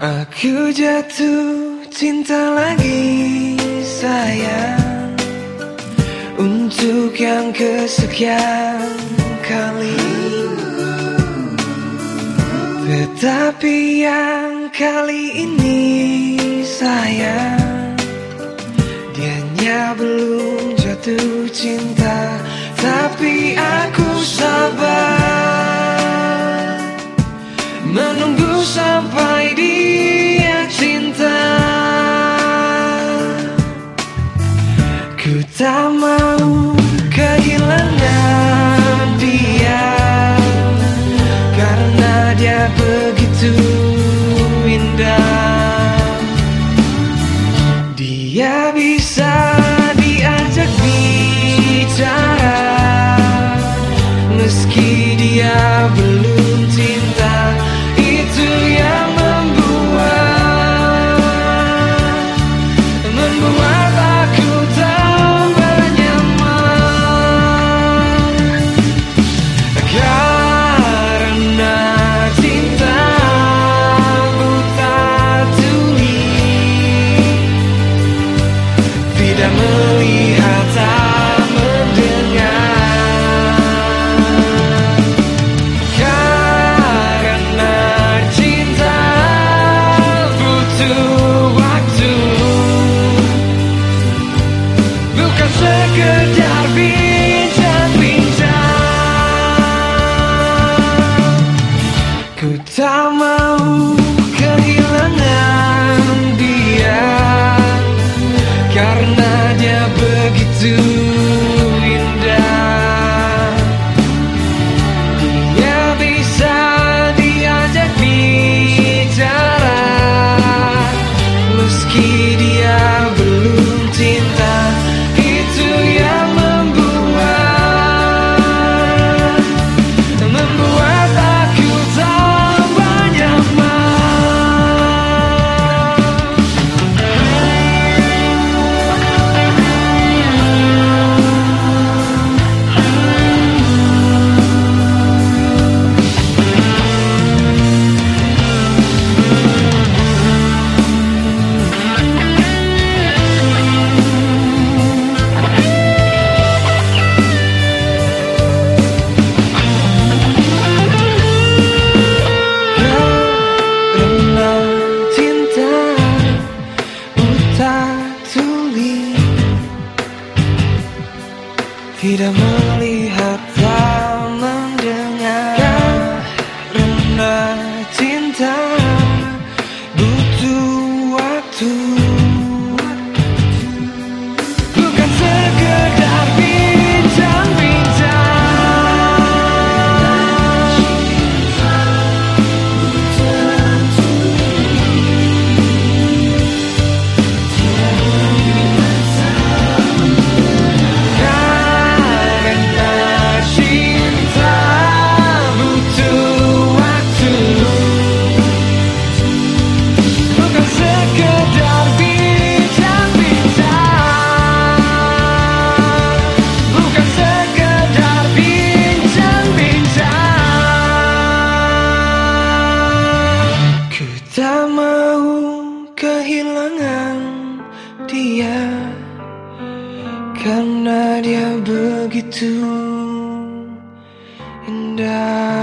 Aku jatuh cinta lagi sayang. Untuk yang kesekian kali. Tetapi yang kali ini sayang. Dianya belum jatuh cinta Tapi aku sabar. Menunggu sampai dia to tidak melihat tak mendengar rendah cinta. Butuh waktu. dia Karena dia begitu indah.